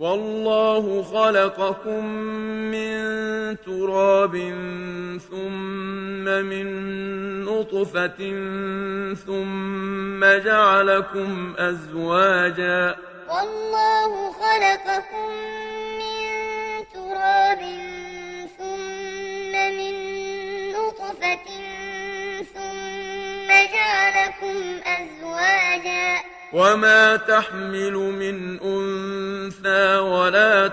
والله خلقكم من تراب ثم من نطفة ثم جعلكم أزواجا. والله خلقكم من تراب ثم من نطفة ثم جعلكم أزواجا. وما تحمل من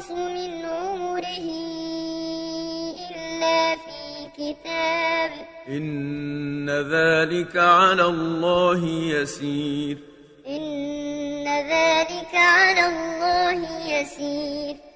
ينقص من عمره إلا في كتاب. إن ذلك على الله يسير. إن ذلك على الله يسير.